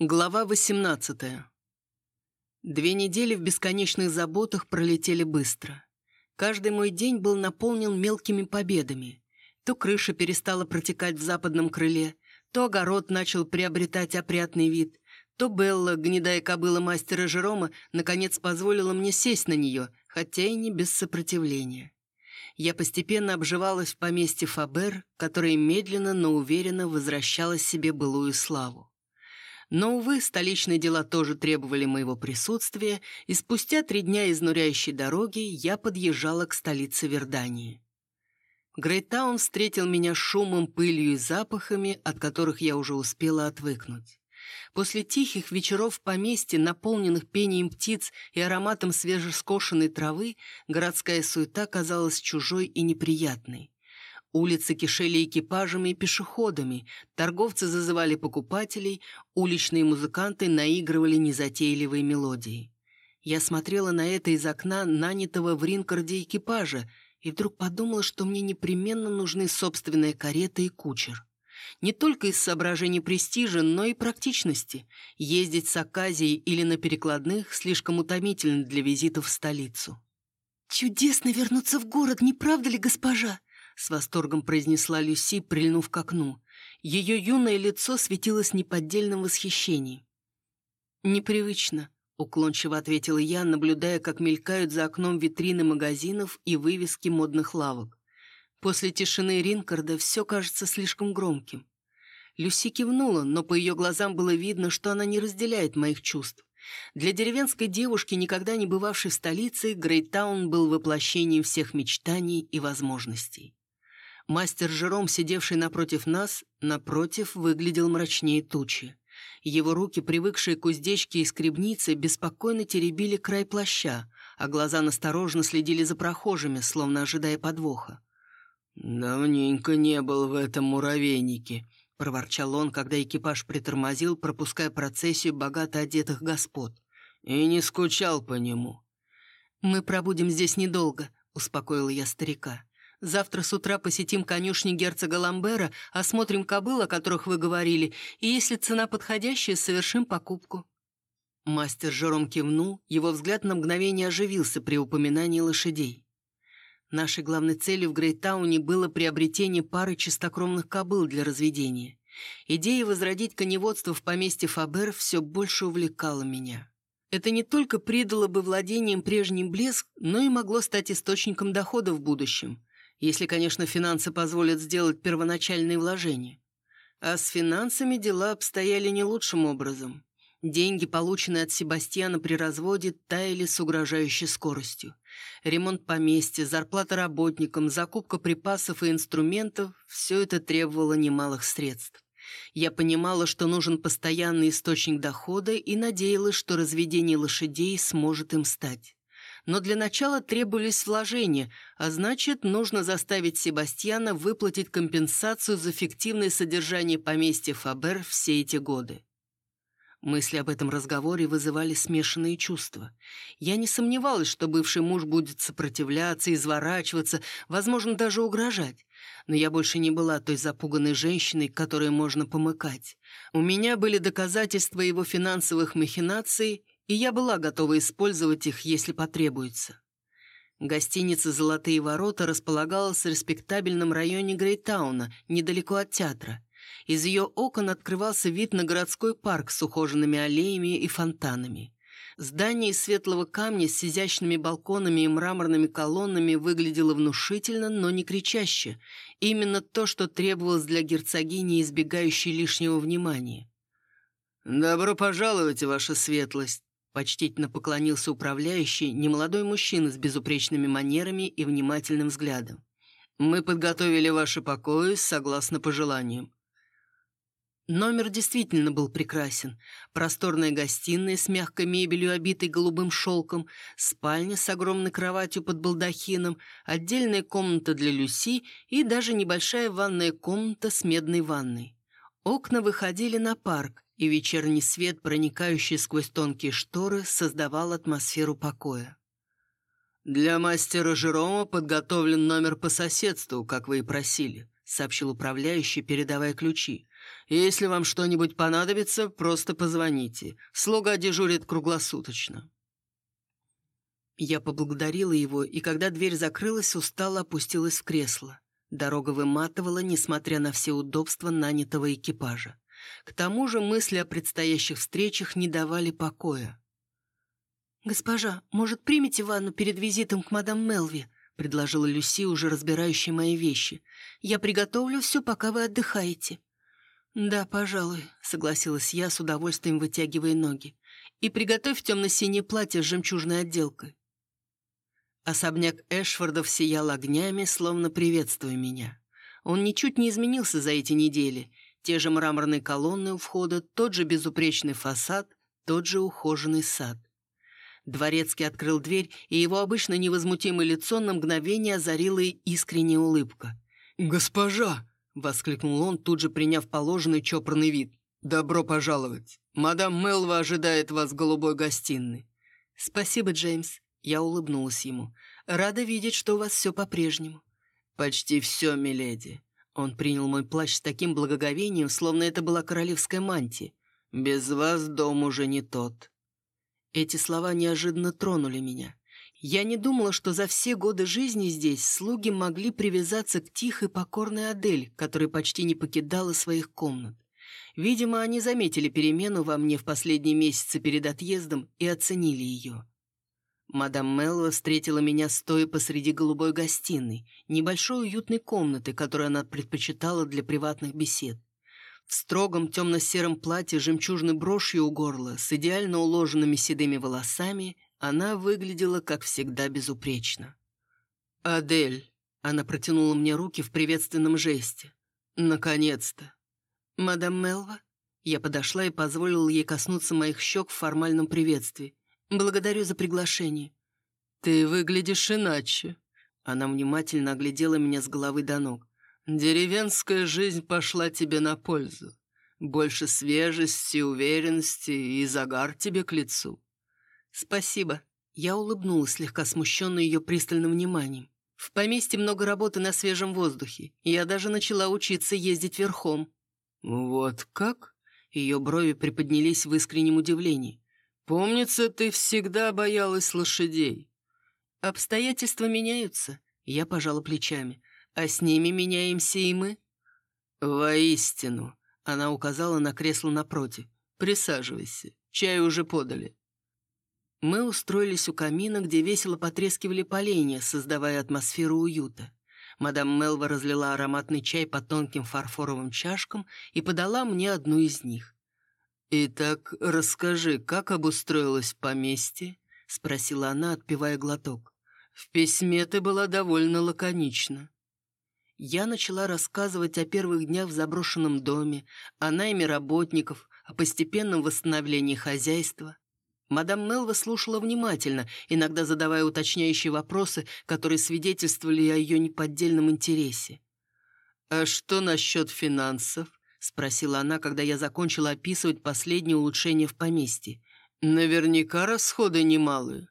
Глава 18 Две недели в бесконечных заботах пролетели быстро. Каждый мой день был наполнен мелкими победами. То крыша перестала протекать в западном крыле, то огород начал приобретать опрятный вид, то Белла, гнедая кобыла мастера Жерома, наконец позволила мне сесть на нее, хотя и не без сопротивления. Я постепенно обживалась в поместье Фабер, которое медленно, но уверенно возвращало себе былую славу. Но, увы, столичные дела тоже требовали моего присутствия, и спустя три дня изнуряющей дороги я подъезжала к столице Вердании. Грейтаун встретил меня шумом, пылью и запахами, от которых я уже успела отвыкнуть. После тихих вечеров в поместье, наполненных пением птиц и ароматом свежескошенной травы, городская суета казалась чужой и неприятной. Улицы кишели экипажами и пешеходами, торговцы зазывали покупателей, уличные музыканты наигрывали незатейливые мелодии. Я смотрела на это из окна нанятого в Ринкарде экипажа и вдруг подумала, что мне непременно нужны собственная карета и кучер. Не только из соображений престижа, но и практичности. Ездить с Аказией или на перекладных слишком утомительно для визитов в столицу. «Чудесно вернуться в город, не правда ли, госпожа?» С восторгом произнесла Люси, прильнув к окну. Ее юное лицо светилось неподдельным восхищением. «Непривычно», — уклончиво ответила я, наблюдая, как мелькают за окном витрины магазинов и вывески модных лавок. После тишины Ринкарда все кажется слишком громким. Люси кивнула, но по ее глазам было видно, что она не разделяет моих чувств. Для деревенской девушки, никогда не бывавшей в столице, Грейтаун был воплощением всех мечтаний и возможностей. Мастер Жером, сидевший напротив нас, напротив, выглядел мрачнее тучи. Его руки, привыкшие к уздечке и скребнице, беспокойно теребили край плаща, а глаза насторожно следили за прохожими, словно ожидая подвоха. «Давненько не был в этом муравейнике», — проворчал он, когда экипаж притормозил, пропуская процессию богато одетых господ. «И не скучал по нему». «Мы пробудем здесь недолго», — успокоила я старика. Завтра с утра посетим конюшни герцога Ламбера, осмотрим кобыл, о которых вы говорили, и если цена подходящая, совершим покупку». Мастер Жером кивнул, его взгляд на мгновение оживился при упоминании лошадей. Нашей главной целью в Грейтауне было приобретение пары чистокровных кобыл для разведения. Идея возродить коневодство в поместье Фабер все больше увлекала меня. Это не только придало бы владением прежний блеск, но и могло стать источником дохода в будущем если, конечно, финансы позволят сделать первоначальные вложения. А с финансами дела обстояли не лучшим образом. Деньги, полученные от Себастьяна при разводе, таяли с угрожающей скоростью. Ремонт поместья, зарплата работникам, закупка припасов и инструментов – все это требовало немалых средств. Я понимала, что нужен постоянный источник дохода и надеялась, что разведение лошадей сможет им стать но для начала требовались вложения, а значит, нужно заставить Себастьяна выплатить компенсацию за фиктивное содержание поместья Фабер все эти годы. Мысли об этом разговоре вызывали смешанные чувства. Я не сомневалась, что бывший муж будет сопротивляться, изворачиваться, возможно, даже угрожать. Но я больше не была той запуганной женщиной, которой можно помыкать. У меня были доказательства его финансовых махинаций, и я была готова использовать их, если потребуется. Гостиница «Золотые ворота» располагалась в респектабельном районе Грейтауна, недалеко от театра. Из ее окон открывался вид на городской парк с ухоженными аллеями и фонтанами. Здание из светлого камня с изящными балконами и мраморными колоннами выглядело внушительно, но не кричаще. Именно то, что требовалось для герцогини, избегающей лишнего внимания. «Добро пожаловать, ваша светлость!» Почтительно поклонился управляющий, немолодой мужчина с безупречными манерами и внимательным взглядом. «Мы подготовили ваши покои согласно пожеланиям». Номер действительно был прекрасен. Просторная гостиная с мягкой мебелью, обитой голубым шелком, спальня с огромной кроватью под балдахином, отдельная комната для Люси и даже небольшая ванная комната с медной ванной. Окна выходили на парк, и вечерний свет, проникающий сквозь тонкие шторы, создавал атмосферу покоя. «Для мастера Жерома подготовлен номер по соседству, как вы и просили», — сообщил управляющий, передавая ключи. «Если вам что-нибудь понадобится, просто позвоните. Слуга дежурит круглосуточно». Я поблагодарила его, и когда дверь закрылась, устало опустилась в кресло. Дорога выматывала, несмотря на все удобства нанятого экипажа. К тому же мысли о предстоящих встречах не давали покоя. «Госпожа, может, примите ванну перед визитом к мадам Мелви?» — предложила Люси, уже разбирающая мои вещи. «Я приготовлю все, пока вы отдыхаете». «Да, пожалуй», — согласилась я, с удовольствием вытягивая ноги. «И приготовь темно-синее платье с жемчужной отделкой». Особняк Эшфордов сиял огнями, словно приветствуя меня. Он ничуть не изменился за эти недели. Те же мраморные колонны у входа, тот же безупречный фасад, тот же ухоженный сад. Дворецкий открыл дверь, и его обычно невозмутимое лицо на мгновение озарила искренняя улыбка. «Госпожа!» — воскликнул он, тут же приняв положенный чопорный вид. «Добро пожаловать! Мадам Мелва ожидает вас в голубой гостиной». «Спасибо, Джеймс», я улыбнулась ему. «Рада видеть, что у вас все по-прежнему». «Почти все, миледи». Он принял мой плащ с таким благоговением, словно это была королевская мантия. «Без вас дом уже не тот». Эти слова неожиданно тронули меня. Я не думала, что за все годы жизни здесь слуги могли привязаться к тихой покорной Адель, которая почти не покидала своих комнат. Видимо, они заметили перемену во мне в последние месяцы перед отъездом и оценили ее. Мадам Мелва встретила меня стоя посреди голубой гостиной, небольшой уютной комнаты, которую она предпочитала для приватных бесед. В строгом темно-сером платье жемчужной брошью у горла, с идеально уложенными седыми волосами, она выглядела, как всегда, безупречно. «Адель!» — она протянула мне руки в приветственном жесте. «Наконец-то!» «Мадам Мелва?» Я подошла и позволила ей коснуться моих щек в формальном приветствии. «Благодарю за приглашение». «Ты выглядишь иначе». Она внимательно оглядела меня с головы до ног. «Деревенская жизнь пошла тебе на пользу. Больше свежести, уверенности и загар тебе к лицу». «Спасибо». Я улыбнулась, слегка смущенная ее пристальным вниманием. «В поместье много работы на свежем воздухе. Я даже начала учиться ездить верхом». «Вот как?» Ее брови приподнялись в искреннем удивлении. «Помнится, ты всегда боялась лошадей». «Обстоятельства меняются», — я пожала плечами. «А с ними меняемся и мы». «Воистину», — она указала на кресло напротив. «Присаживайся, чай уже подали». Мы устроились у камина, где весело потрескивали поленья, создавая атмосферу уюта. Мадам Мелва разлила ароматный чай по тонким фарфоровым чашкам и подала мне одну из них. «Итак, расскажи, как обустроилось поместье?» — спросила она, отпивая глоток. «В письме ты была довольно лаконична». Я начала рассказывать о первых днях в заброшенном доме, о найме работников, о постепенном восстановлении хозяйства. Мадам Мелва слушала внимательно, иногда задавая уточняющие вопросы, которые свидетельствовали о ее неподдельном интересе. «А что насчет финансов?» — спросила она, когда я закончила описывать последние улучшения в поместье. «Наверняка расходы немалые».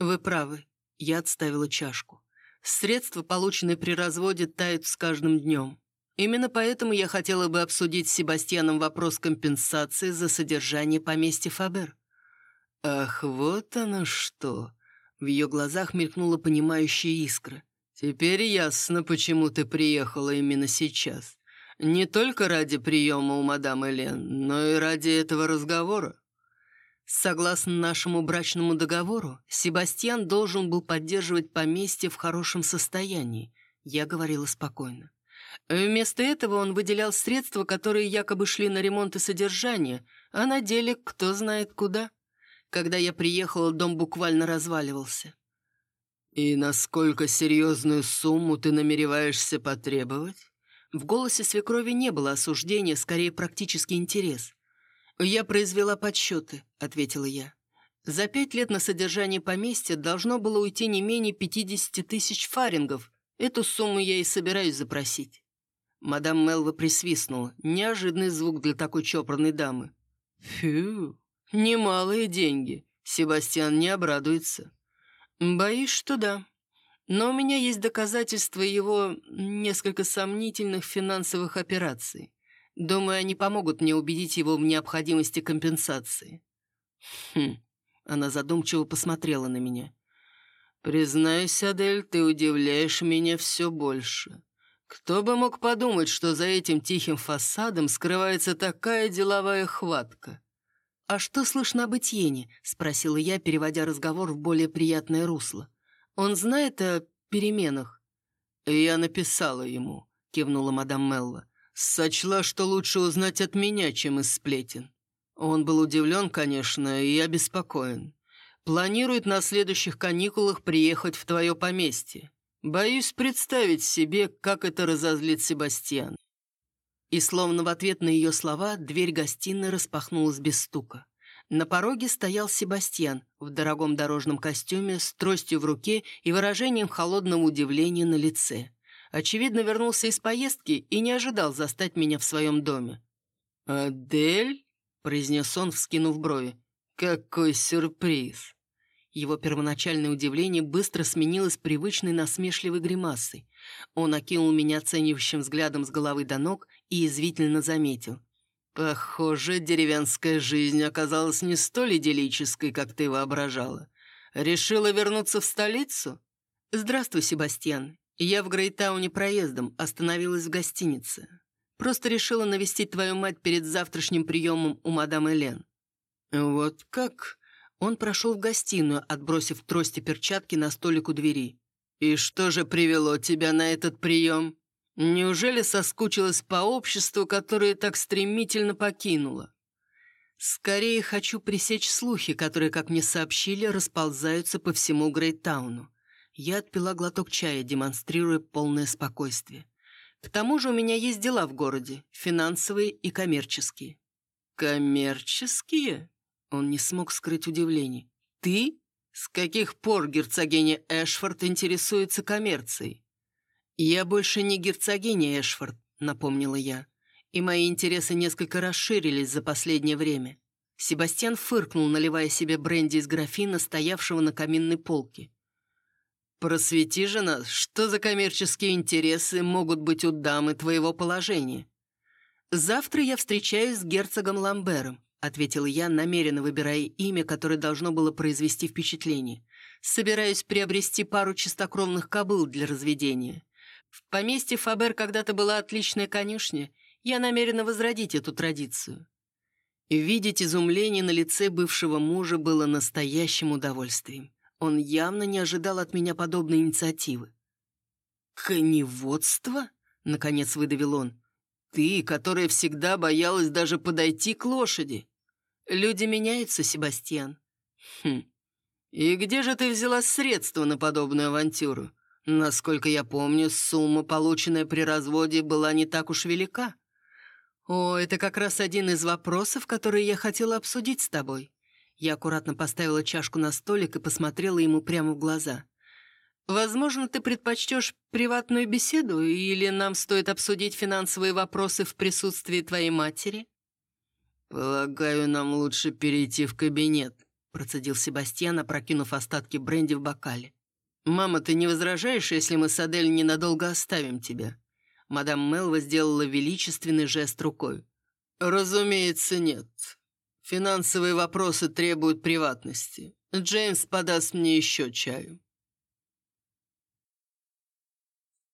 «Вы правы». Я отставила чашку. «Средства, полученные при разводе, тают с каждым днем. Именно поэтому я хотела бы обсудить с Себастьяном вопрос компенсации за содержание поместья Фабер». «Ах, вот оно что!» В ее глазах мелькнула понимающая искра. «Теперь ясно, почему ты приехала именно сейчас. Не только ради приема у мадам Элен, но и ради этого разговора. Согласно нашему брачному договору, Себастьян должен был поддерживать поместье в хорошем состоянии, я говорила спокойно. Вместо этого он выделял средства, которые якобы шли на ремонт и содержание, а на деле кто знает куда. Когда я приехала, дом буквально разваливался. «И насколько серьезную сумму ты намереваешься потребовать?» В голосе свекрови не было осуждения, скорее практический интерес. «Я произвела подсчеты», — ответила я. «За пять лет на содержание поместья должно было уйти не менее 50 тысяч фарингов. Эту сумму я и собираюсь запросить». Мадам Мелва присвистнула. Неожиданный звук для такой чопорной дамы. «Фью, немалые деньги. Себастьян не обрадуется». «Боюсь, что да. Но у меня есть доказательства его несколько сомнительных финансовых операций. Думаю, они помогут мне убедить его в необходимости компенсации». «Хм...» Она задумчиво посмотрела на меня. «Признаюсь, Адель, ты удивляешь меня все больше. Кто бы мог подумать, что за этим тихим фасадом скрывается такая деловая хватка?» «А что слышно об Этьене?» — спросила я, переводя разговор в более приятное русло. «Он знает о переменах?» «Я написала ему», — кивнула мадам Мелла. «Сочла, что лучше узнать от меня, чем из сплетен. Он был удивлен, конечно, и обеспокоен. Планирует на следующих каникулах приехать в твое поместье. Боюсь представить себе, как это разозлит Себастьян. И словно в ответ на ее слова дверь гостиной распахнулась без стука. На пороге стоял Себастьян в дорогом дорожном костюме с тростью в руке и выражением холодного удивления на лице. Очевидно, вернулся из поездки и не ожидал застать меня в своем доме. «Адель?» — произнес он, вскинув брови. «Какой сюрприз!» Его первоначальное удивление быстро сменилось привычной насмешливой гримасой. Он окинул меня оценивающим взглядом с головы до ног и извительно заметил. «Похоже, деревенская жизнь оказалась не столь идиллической, как ты воображала. Решила вернуться в столицу?» «Здравствуй, Себастьян. Я в Грейтауне проездом, остановилась в гостинице. Просто решила навестить твою мать перед завтрашним приемом у мадам Элен». «Вот как?» Он прошел в гостиную, отбросив трости перчатки на столик у двери. «И что же привело тебя на этот прием? Неужели соскучилась по обществу, которое так стремительно покинула?» «Скорее хочу пресечь слухи, которые, как мне сообщили, расползаются по всему Грейтауну». Я отпила глоток чая, демонстрируя полное спокойствие. К тому же у меня есть дела в городе, финансовые и коммерческие. «Коммерческие?» Он не смог скрыть удивление. «Ты? С каких пор герцогиня Эшфорд интересуется коммерцией?» «Я больше не герцогиня Эшфорд», — напомнила я. «И мои интересы несколько расширились за последнее время». Себастьян фыркнул, наливая себе бренди из графина, стоявшего на каминной полке. «Просвети же нас, что за коммерческие интересы могут быть у дамы твоего положения?» «Завтра я встречаюсь с герцогом Ламбером. — ответила я, намеренно выбирая имя, которое должно было произвести впечатление. «Собираюсь приобрести пару чистокровных кобыл для разведения. В поместье Фабер когда-то была отличная конюшня. Я намерена возродить эту традицию». Видеть изумление на лице бывшего мужа было настоящим удовольствием. Он явно не ожидал от меня подобной инициативы. «Коневодство?» — наконец выдавил он. «Ты, которая всегда боялась даже подойти к лошади». Люди меняются, Себастьян. Хм. И где же ты взяла средства на подобную авантюру? Насколько я помню, сумма, полученная при разводе, была не так уж велика. О, это как раз один из вопросов, которые я хотела обсудить с тобой. Я аккуратно поставила чашку на столик и посмотрела ему прямо в глаза. Возможно, ты предпочтешь приватную беседу, или нам стоит обсудить финансовые вопросы в присутствии твоей матери? «Полагаю, нам лучше перейти в кабинет», — процедил Себастьян, опрокинув остатки бренди в бокале. «Мама, ты не возражаешь, если мы с Адель ненадолго оставим тебя?» Мадам Мелва сделала величественный жест рукой. «Разумеется, нет. Финансовые вопросы требуют приватности. Джеймс подаст мне еще чаю».